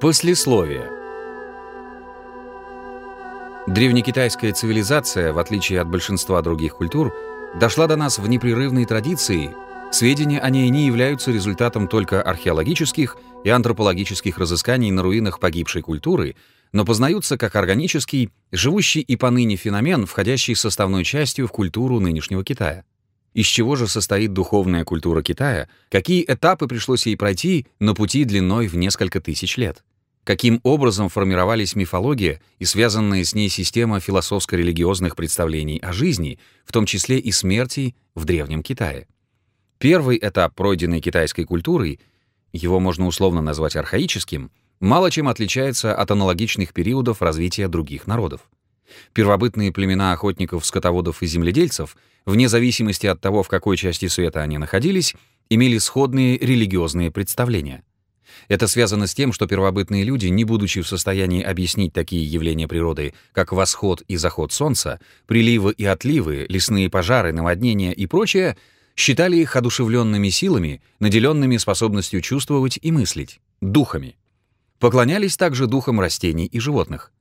Послесловие. Древнекитайская цивилизация, в отличие от большинства других культур, дошла до нас в непрерывной традиции. Сведения о ней не являются результатом только археологических и антропологических разысканий на руинах погибшей культуры, но познаются как органический, живущий и поныне феномен, входящий составной частью в культуру нынешнего Китая. Из чего же состоит духовная культура Китая, какие этапы пришлось ей пройти на пути длиной в несколько тысяч лет? Каким образом формировались мифология и связанная с ней система философско-религиозных представлений о жизни, в том числе и смерти в Древнем Китае. Первый этап пройденной китайской культурой, его можно условно назвать архаическим, мало чем отличается от аналогичных периодов развития других народов. Первобытные племена охотников, скотоводов и земледельцев, вне зависимости от того, в какой части света они находились, имели сходные религиозные представления. Это связано с тем, что первобытные люди, не будучи в состоянии объяснить такие явления природы, как восход и заход солнца, приливы и отливы, лесные пожары, наводнения и прочее, считали их одушевленными силами, наделенными способностью чувствовать и мыслить, духами. Поклонялись также духам растений и животных.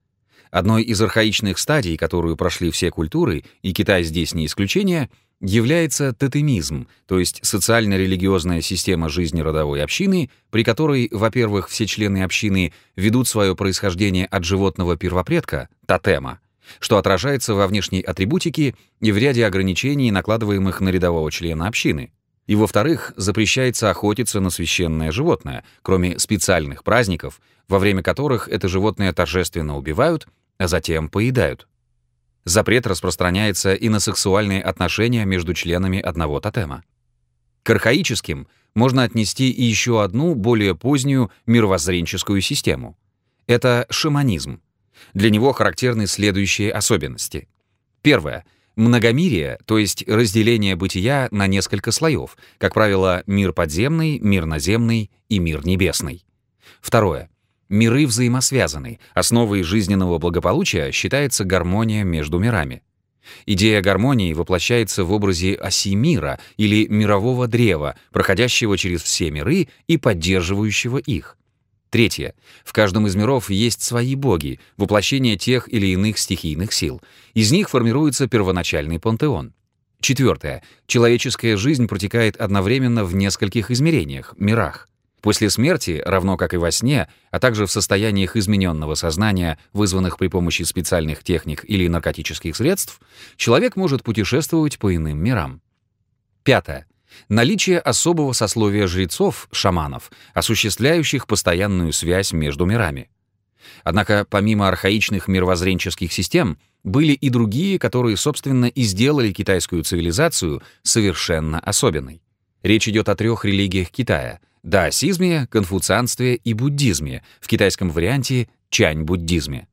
Одной из архаичных стадий, которую прошли все культуры, и Китай здесь не исключение — является тотемизм, то есть социально-религиозная система жизни родовой общины, при которой, во-первых, все члены общины ведут свое происхождение от животного первопредка, тотема, что отражается во внешней атрибутике и в ряде ограничений, накладываемых на рядового члена общины. И, во-вторых, запрещается охотиться на священное животное, кроме специальных праздников, во время которых это животное торжественно убивают, а затем поедают. Запрет распространяется и на сексуальные отношения между членами одного тотема. К архаическим можно отнести и еще одну, более позднюю мировоззренческую систему. Это шаманизм. Для него характерны следующие особенности. Первое — многомирие, то есть разделение бытия на несколько слоев, как правило, мир подземный, мир наземный и мир небесный. Второе — Миры взаимосвязаны. Основой жизненного благополучия считается гармония между мирами. Идея гармонии воплощается в образе оси мира или мирового древа, проходящего через все миры и поддерживающего их. Третье. В каждом из миров есть свои боги, воплощение тех или иных стихийных сил. Из них формируется первоначальный пантеон. Четвертое. Человеческая жизнь протекает одновременно в нескольких измерениях, мирах. После смерти, равно как и во сне, а также в состояниях измененного сознания, вызванных при помощи специальных техник или наркотических средств, человек может путешествовать по иным мирам. Пятое. Наличие особого сословия жрецов, шаманов, осуществляющих постоянную связь между мирами. Однако помимо архаичных мировоззренческих систем, были и другие, которые, собственно, и сделали китайскую цивилизацию совершенно особенной. Речь идет о трех религиях Китая — даосизме, конфуцианстве и буддизме, в китайском варианте чань-буддизме.